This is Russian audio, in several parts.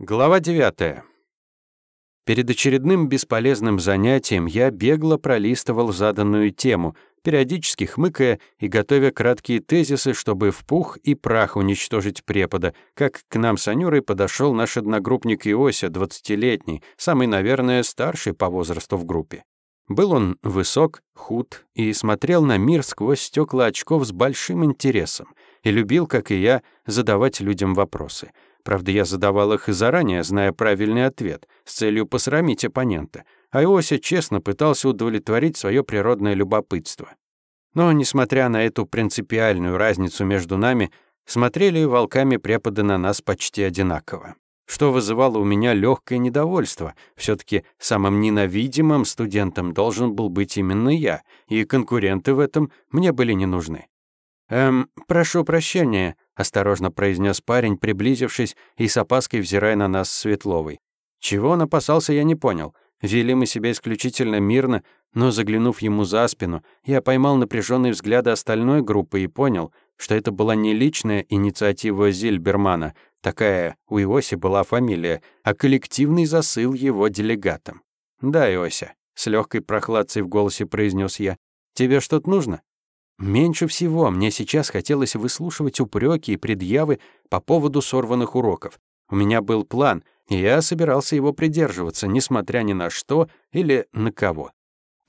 Глава 9. Перед очередным бесполезным занятием я бегло пролистывал заданную тему, периодически хмыкая и готовя краткие тезисы, чтобы в пух и прах уничтожить препода, как к нам с Анюрой подошел наш одногруппник Иося, двадцатилетний, самый, наверное, старший по возрасту в группе. Был он высок, худ и смотрел на мир сквозь стекла очков с большим интересом и любил, как и я, задавать людям вопросы — Правда, я задавал их и заранее, зная правильный ответ, с целью посрамить оппонента. А Иося честно пытался удовлетворить свое природное любопытство. Но, несмотря на эту принципиальную разницу между нами, смотрели волками преподы на нас почти одинаково. Что вызывало у меня легкое недовольство. все таки самым ненавидимым студентом должен был быть именно я, и конкуренты в этом мне были не нужны. «Эм, прошу прощения», осторожно произнес парень, приблизившись и с опаской взирая на нас Светловой. Чего он опасался, я не понял. Вели мы себя исключительно мирно, но, заглянув ему за спину, я поймал напряженные взгляды остальной группы и понял, что это была не личная инициатива Зильбермана, такая у Иоси была фамилия, а коллективный засыл его делегатам. «Да, Иося», — с легкой прохладцей в голосе произнес я, — «тебе что-то нужно?» Меньше всего мне сейчас хотелось выслушивать упреки и предъявы по поводу сорванных уроков. У меня был план, и я собирался его придерживаться, несмотря ни на что или на кого.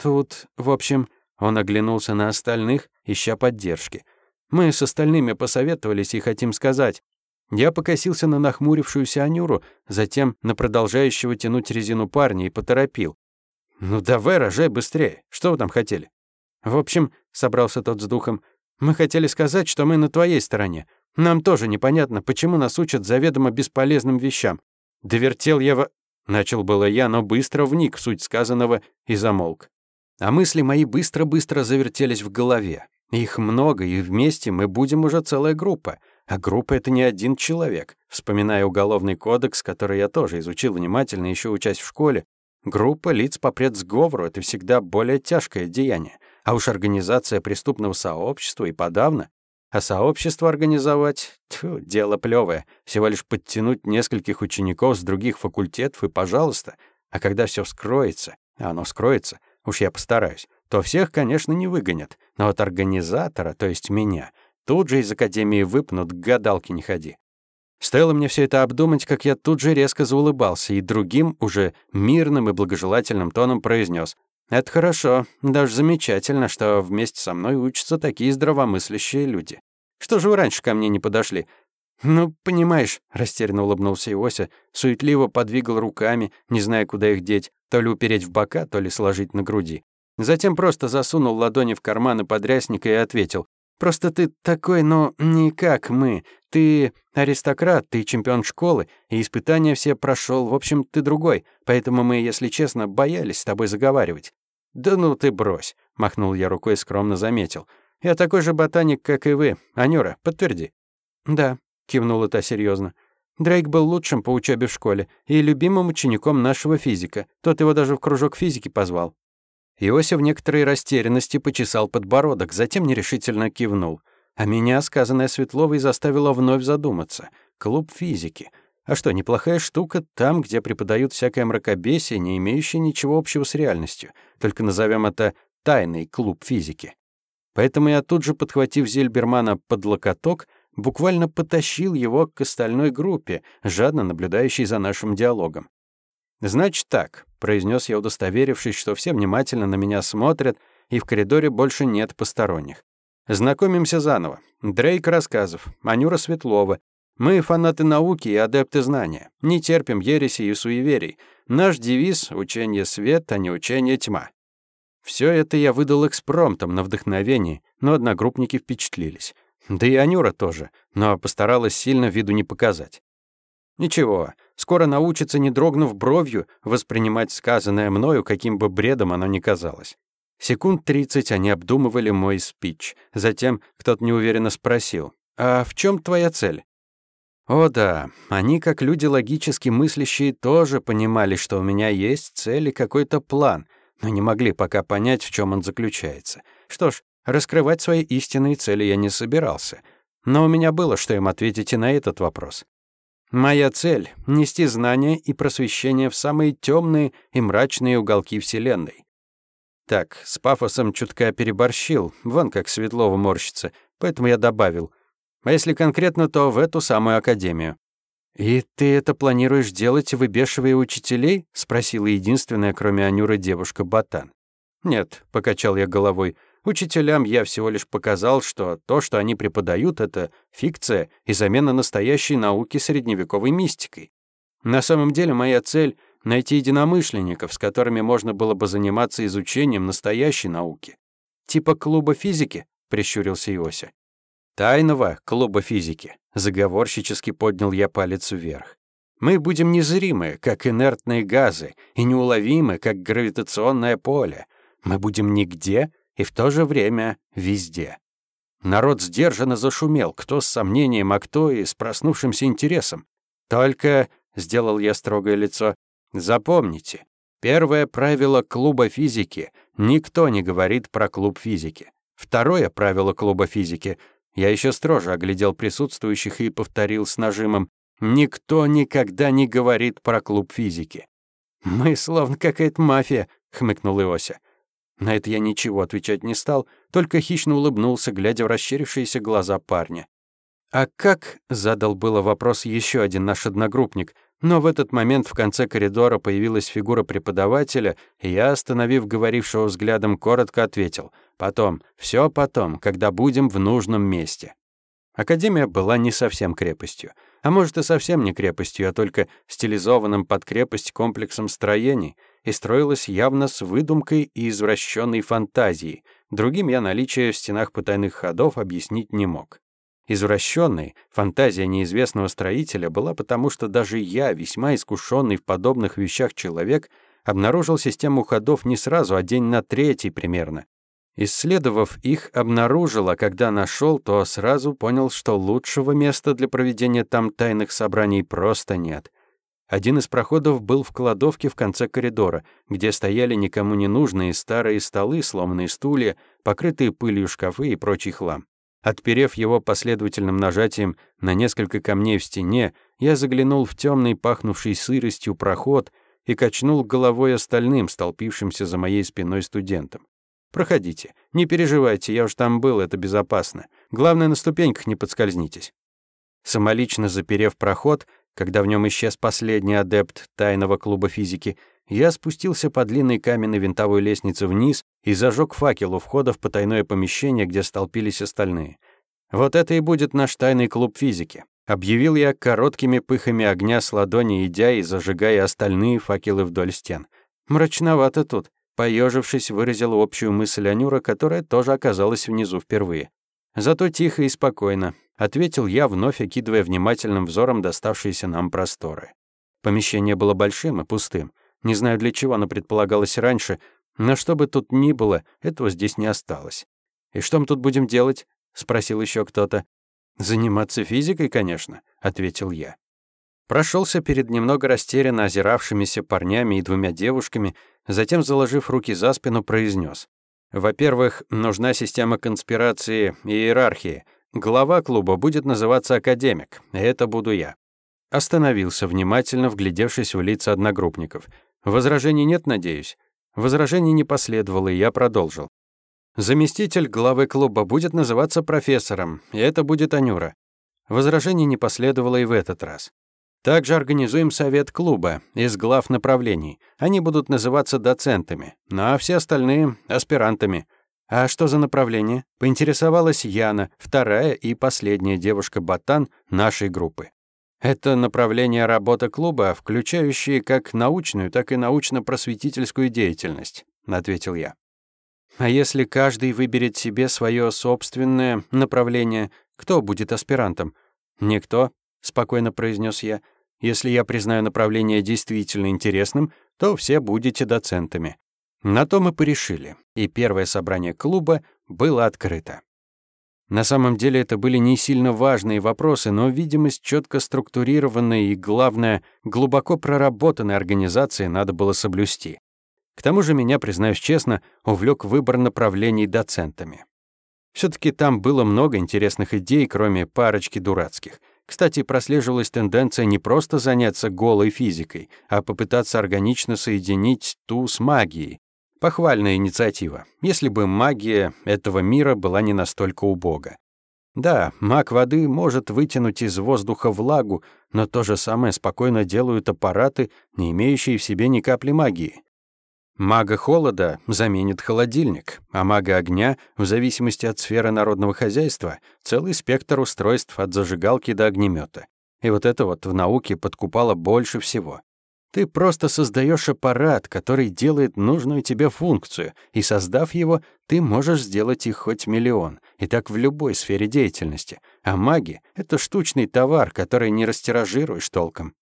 Тут, в общем, он оглянулся на остальных, ища поддержки. Мы с остальными посоветовались и хотим сказать. Я покосился на нахмурившуюся Анюру, затем на продолжающего тянуть резину парня и поторопил. «Ну давай, рожай быстрее. Что вы там хотели?» В общем, собрался тот с духом, мы хотели сказать, что мы на твоей стороне. Нам тоже непонятно, почему нас учат заведомо бесполезным вещам. Довертел я в... Начал было я, но быстро вник в суть сказанного и замолк. А мысли мои быстро-быстро завертелись в голове. Их много, и вместе мы будем уже целая группа. А группа — это не один человек. Вспоминая уголовный кодекс, который я тоже изучил внимательно, еще учась в школе, группа лиц по предсговору — это всегда более тяжкое деяние. А уж организация преступного сообщества и подавно. А сообщество организовать — тьфу, дело плевое. Всего лишь подтянуть нескольких учеников с других факультетов и пожалуйста. А когда все вскроется, а оно вскроется, уж я постараюсь, то всех, конечно, не выгонят. Но вот организатора, то есть меня, тут же из академии выпнут, к гадалке не ходи. Стоило мне все это обдумать, как я тут же резко заулыбался и другим, уже мирным и благожелательным тоном произнес: это хорошо, даже замечательно, что вместе со мной учатся такие здравомыслящие люди. Что же вы раньше ко мне не подошли? Ну, понимаешь, растерянно улыбнулся Иося, суетливо подвигал руками, не зная, куда их деть, то ли упереть в бока, то ли сложить на груди. Затем просто засунул ладони в карманы подрясника и ответил. «Просто ты такой, но не как мы. Ты аристократ, ты чемпион школы, и испытания все прошел. В общем, ты другой, поэтому мы, если честно, боялись с тобой заговаривать. «Да ну ты брось», — махнул я рукой и скромно заметил. «Я такой же ботаник, как и вы. Анюра, подтверди». «Да», — кивнула та серьезно. Дрейк был лучшим по учебе в школе и любимым учеником нашего физика. Тот его даже в кружок физики позвал. Иосиф в некоторой растерянности почесал подбородок, затем нерешительно кивнул. А меня, сказанное Светловой, заставило вновь задуматься. Клуб физики. А что, неплохая штука там, где преподают всякое мракобесие, не имеющее ничего общего с реальностью. Только назовем это «тайный клуб физики». Поэтому я тут же, подхватив Зельбермана под локоток, буквально потащил его к остальной группе, жадно наблюдающей за нашим диалогом. «Значит так», — произнес я, удостоверившись, что все внимательно на меня смотрят, и в коридоре больше нет посторонних. Знакомимся заново. Дрейк Рассказов, Анюра Светлова, мы фанаты науки и адепты знания, не терпим ереси и суеверий. Наш девиз — учение свет, а не учение тьма. Все это я выдал экспромтом на вдохновении, но одногруппники впечатлились. Да и Анюра тоже, но постаралась сильно виду не показать. Ничего, скоро научится, не дрогнув бровью, воспринимать сказанное мною, каким бы бредом оно ни казалось. Секунд тридцать они обдумывали мой спич. Затем кто-то неуверенно спросил, «А в чем твоя цель?» О да, они, как люди логически мыслящие, тоже понимали, что у меня есть цель и какой-то план, но не могли пока понять, в чем он заключается. Что ж, раскрывать свои истинные цели я не собирался. Но у меня было, что им ответить и на этот вопрос. Моя цель — нести знания и просвещение в самые темные и мрачные уголки Вселенной. Так, с пафосом чутка переборщил, вон как Светлова морщится, поэтому я добавил. А если конкретно, то в эту самую академию. «И ты это планируешь делать, выбешивая учителей?» — спросила единственная, кроме Анюры, девушка Батан. «Нет», — покачал я головой, — Учителям я всего лишь показал, что то, что они преподают, это фикция и замена настоящей науки средневековой мистикой. На самом деле моя цель — найти единомышленников, с которыми можно было бы заниматься изучением настоящей науки. «Типа клуба физики?» — прищурился Иося. «Тайного клуба физики», — заговорщически поднял я палец вверх. «Мы будем незримы, как инертные газы, и неуловимы, как гравитационное поле. Мы будем нигде, и в то же время везде. Народ сдержанно зашумел, кто с сомнением, а кто и с проснувшимся интересом. Только, — сделал я строгое лицо, — запомните, первое правило клуба физики — никто не говорит про клуб физики. Второе правило клуба физики — я еще строже оглядел присутствующих и повторил с нажимом — никто никогда не говорит про клуб физики. «Мы словно какая-то мафия», — хмыкнул Иося. На это я ничего отвечать не стал, только хищно улыбнулся, глядя в расщерившиеся глаза парня. «А как?» — задал было вопрос еще один наш одногруппник, но в этот момент в конце коридора появилась фигура преподавателя, и я, остановив говорившего взглядом, коротко ответил «Потом, все потом, когда будем в нужном месте». Академия была не совсем крепостью, а может и совсем не крепостью, а только стилизованным под крепость комплексом строений — и строилась явно с выдумкой и извращенной фантазией. Другим я наличие в стенах потайных ходов объяснить не мог. Извращенной фантазия неизвестного строителя была потому, что даже я, весьма искушенный в подобных вещах человек, обнаружил систему ходов не сразу, а день на третий примерно. Исследовав их, обнаружил, а когда нашел, то сразу понял, что лучшего места для проведения там тайных собраний просто нет. Один из проходов был в кладовке в конце коридора, где стояли никому не нужные старые столы, сломанные стулья, покрытые пылью шкафы и прочий хлам. Отперев его последовательным нажатием на несколько камней в стене, я заглянул в темный, пахнувший сыростью проход и качнул головой остальным, столпившимся за моей спиной студентам. «Проходите. Не переживайте, я уж там был, это безопасно. Главное, на ступеньках не подскользнитесь». Самолично заперев проход, когда в нем исчез последний адепт тайного клуба физики, я спустился по длинной каменной винтовой лестнице вниз и зажег факел у входа в потайное помещение, где столпились остальные. «Вот это и будет наш тайный клуб физики», — объявил я короткими пыхами огня с ладони, идя и зажигая остальные факелы вдоль стен. «Мрачновато тут», — поежившись, выразила общую мысль Анюра, которая тоже оказалась внизу впервые. Зато тихо и спокойно, ответил я, вновь окидывая внимательным взором доставшиеся нам просторы. Помещение было большим и пустым. Не знаю для чего оно предполагалось раньше, но что бы тут ни было, этого здесь не осталось. «И что мы тут будем делать?» — спросил еще кто-то. «Заниматься физикой, конечно», — ответил я. Прошелся перед немного растерянно озиравшимися парнями и двумя девушками, затем, заложив руки за спину, произнес: во-первых, нужна система конспирации и иерархии. Глава клуба будет называться академик, это буду я. Остановился, внимательно вглядевшись в лица одногруппников. Возражений нет, надеюсь? Возражений не последовало, и я продолжил. Заместитель главы клуба будет называться профессором, и это будет Анюра. Возражений не последовало и в этот раз. Также организуем совет клуба из глав направлений. Они будут называться доцентами, ну а все остальные — аспирантами. А что за направление? Поинтересовалась Яна, вторая и последняя девушка-ботан нашей группы. Это направление работы клуба, включающие как научную, так и научно-просветительскую деятельность, ответил я. А если каждый выберет себе свое собственное направление, кто будет аспирантом? Никто, — спокойно произнес я. «Если я признаю направление действительно интересным, то все будете доцентами». На то мы порешили, и первое собрание клуба было открыто. На самом деле это были не сильно важные вопросы, но видимость четко структурированной и, главное, глубоко проработанной организации надо было соблюсти. К тому же меня, признаюсь честно, увлек выбор направлений доцентами. все таки там было много интересных идей, кроме парочки дурацких. Кстати, прослеживалась тенденция не просто заняться голой физикой, а попытаться органично соединить ту с магией. Похвальная инициатива, если бы магия этого мира была не настолько убога. Да, маг воды может вытянуть из воздуха влагу, но то же самое спокойно делают аппараты, не имеющие в себе ни капли магии. Мага холода заменит холодильник, а мага огня, в зависимости от сферы народного хозяйства, целый спектр устройств от зажигалки до огнемета. И вот это вот в науке подкупало больше всего. Ты просто создаешь аппарат, который делает нужную тебе функцию, и создав его, ты можешь сделать их хоть миллион, и так в любой сфере деятельности. А маги — это штучный товар, который не растиражируешь толком.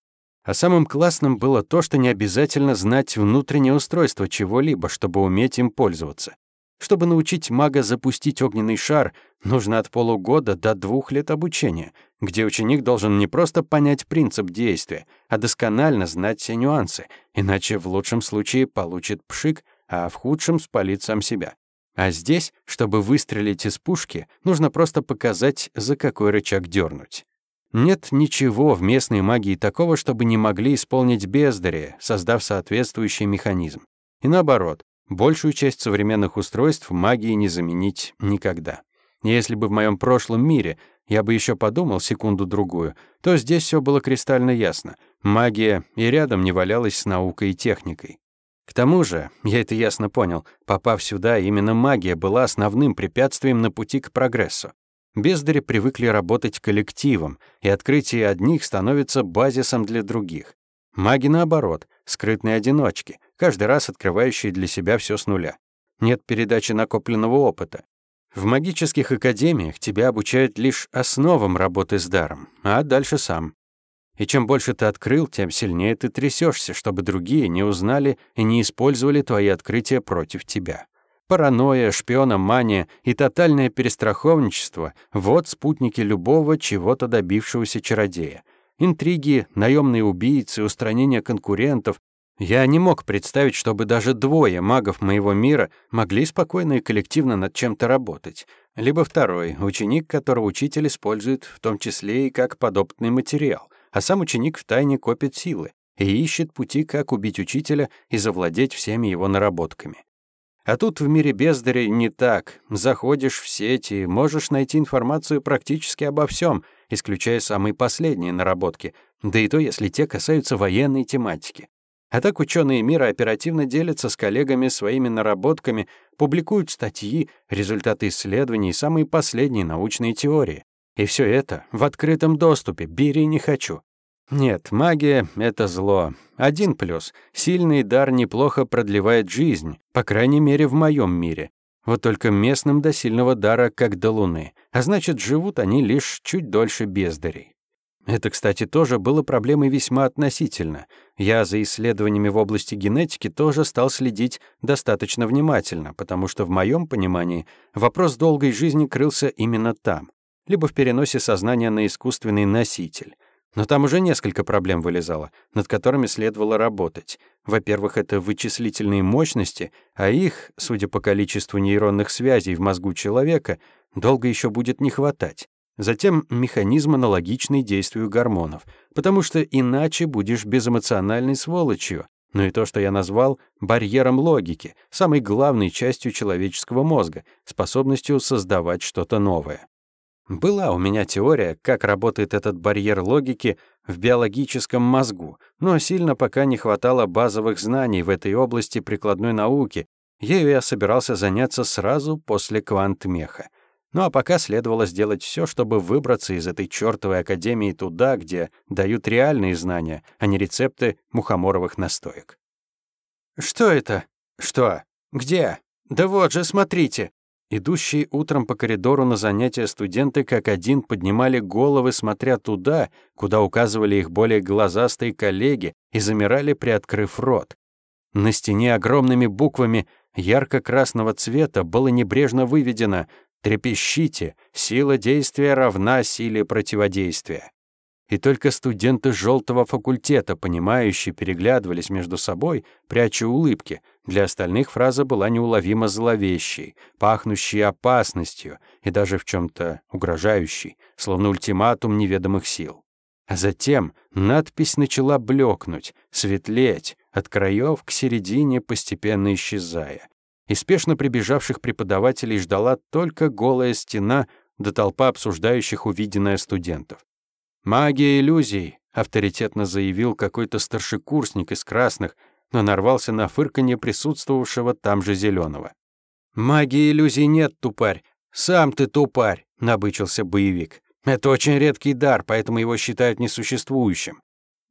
А самым классным было то, что не обязательно знать внутреннее устройство чего-либо, чтобы уметь им пользоваться. Чтобы научить мага запустить огненный шар, нужно от полугода до двух лет обучения, где ученик должен не просто понять принцип действия, а досконально знать все нюансы, иначе в лучшем случае получит пшик, а в худшем спалит сам себя. А здесь, чтобы выстрелить из пушки, нужно просто показать, за какой рычаг дернуть. Нет ничего в местной магии такого, чтобы не могли исполнить бездари, создав соответствующий механизм. И наоборот, большую часть современных устройств магии не заменить никогда. Если бы в моем прошлом мире я бы еще подумал секунду-другую, то здесь все было кристально ясно. Магия и рядом не валялась с наукой и техникой. К тому же, я это ясно понял, попав сюда, именно магия была основным препятствием на пути к прогрессу. Бездари привыкли работать коллективом, и открытие одних становится базисом для других. Маги, наоборот, скрытные одиночки, каждый раз открывающие для себя все с нуля. Нет передачи накопленного опыта. В магических академиях тебя обучают лишь основам работы с даром, а дальше сам. И чем больше ты открыл, тем сильнее ты трясешься, чтобы другие не узнали и не использовали твои открытия против тебя. Паранойя, шпиономания и тотальное перестраховничество — вот спутники любого чего-то добившегося чародея. Интриги, наемные убийцы, устранение конкурентов. Я не мог представить, чтобы даже двое магов моего мира могли спокойно и коллективно над чем-то работать. Либо второй, ученик, которого учитель использует в том числе и как подопытный материал, а сам ученик втайне копит силы и ищет пути, как убить учителя и завладеть всеми его наработками. А тут в мире бездарей не так. Заходишь в сети, можешь найти информацию практически обо всем, исключая самые последние наработки, да и то, если те касаются военной тематики. А так ученые мира оперативно делятся с коллегами своими наработками, публикуют статьи, результаты исследований и самые последние научные теории. И все это в открытом доступе, бери не хочу. Нет, магия — это зло. Один плюс — сильный дар неплохо продлевает жизнь, по крайней мере, в моем мире. Вот только местным до сильного дара как до луны, а значит, живут они лишь чуть дольше бездарей. Это, кстати, тоже было проблемой весьма относительно. Я за исследованиями в области генетики тоже стал следить достаточно внимательно, потому что в моем понимании вопрос долгой жизни крылся именно там, либо в переносе сознания на искусственный носитель. Но там уже несколько проблем вылезало, над которыми следовало работать. Во-первых, это вычислительные мощности, а их, судя по количеству нейронных связей в мозгу человека, долго еще будет не хватать. Затем механизм аналогичный действию гормонов, потому что иначе будешь безэмоциональной сволочью. Ну и то, что я назвал барьером логики, самой главной частью человеческого мозга, способностью создавать что-то новое. Была у меня теория, как работает этот барьер логики в биологическом мозгу, но сильно пока не хватало базовых знаний в этой области прикладной науки. Ею я собирался заняться сразу после квантмеха. Ну а пока следовало сделать все, чтобы выбраться из этой чёртовой академии туда, где дают реальные знания, а не рецепты мухоморовых настоек. «Что это? Что? Где? Да вот же, смотрите!» Идущие утром по коридору на занятия студенты как один поднимали головы, смотря туда, куда указывали их более глазастые коллеги, и замирали, приоткрыв рот. На стене огромными буквами ярко-красного цвета было небрежно выведено «Трепещите! Сила действия равна силе противодействия». и только студенты желтого факультета, понимающие, переглядывались между собой, пряча улыбки. Для остальных фраза была неуловимо зловещей, пахнущей опасностью и даже в чем-то угрожающей, словно ультиматум неведомых сил. А затем надпись начала блекнуть, светлеть, от краев к середине постепенно исчезая. И прибежавших преподавателей ждала только голая стена до толпа обсуждающих увиденное студентов. «Магия иллюзий», — авторитетно заявил какой-то старшекурсник из красных, но нарвался на фырканье присутствовавшего там же зеленого. «Магии иллюзий нет, тупарь. Сам ты тупарь», — набычился боевик. «Это очень редкий дар, поэтому его считают несуществующим».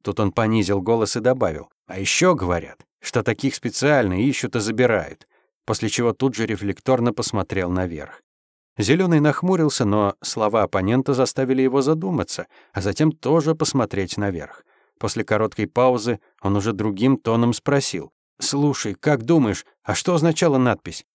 Тут он понизил голос и добавил. «А еще говорят, что таких специально ищут и забирают», после чего тут же рефлекторно посмотрел наверх. Зеленый нахмурился, но слова оппонента заставили его задуматься, а затем тоже посмотреть наверх. После короткой паузы он уже другим тоном спросил. «Слушай, как думаешь, а что означала надпись?»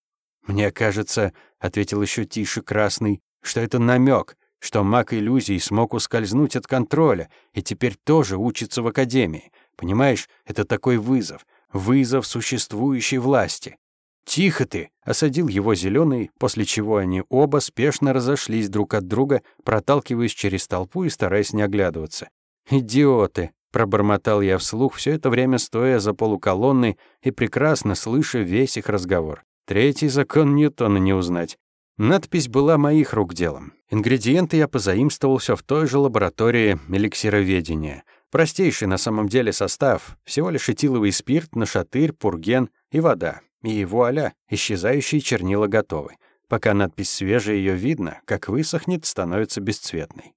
«Мне кажется», — ответил еще тише Красный, «что это намек, что маг иллюзий смог ускользнуть от контроля и теперь тоже учится в академии. Понимаешь, это такой вызов, вызов существующей власти. «Тихо ты!» — осадил его зеленый, после чего они оба спешно разошлись друг от друга, проталкиваясь через толпу и стараясь не оглядываться. «Идиоты!» — пробормотал я вслух, все это время стоя за полуколонной и прекрасно слыша весь их разговор. Третий закон Ньютона не узнать. Надпись была моих рук делом. Ингредиенты я позаимствовал все в той же лаборатории эликсироведения. Простейший на самом деле состав, всего лишь этиловый спирт, нашатырь, пурген и вода. И вуаля, исчезающие чернила готовы. Пока надпись свежая, ее видно, как высохнет, становится бесцветной.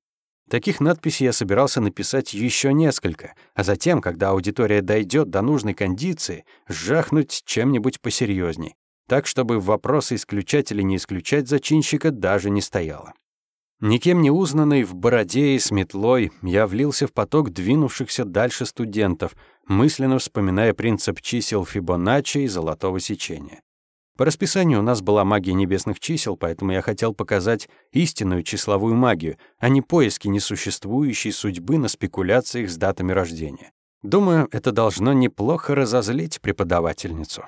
Таких надписей я собирался написать еще несколько, а затем, когда аудитория дойдет до нужной кондиции, жахнуть чем-нибудь посерьезней, так, чтобы вопросы исключать или не исключать зачинщика даже не стояло. Никем не узнанный, в бороде и с метлой, я влился в поток двинувшихся дальше студентов, мысленно вспоминая принцип чисел Фибоначчи и золотого сечения. По расписанию у нас была магия небесных чисел, поэтому я хотел показать истинную числовую магию, а не поиски несуществующей судьбы на спекуляциях с датами рождения. Думаю, это должно неплохо разозлить преподавательницу.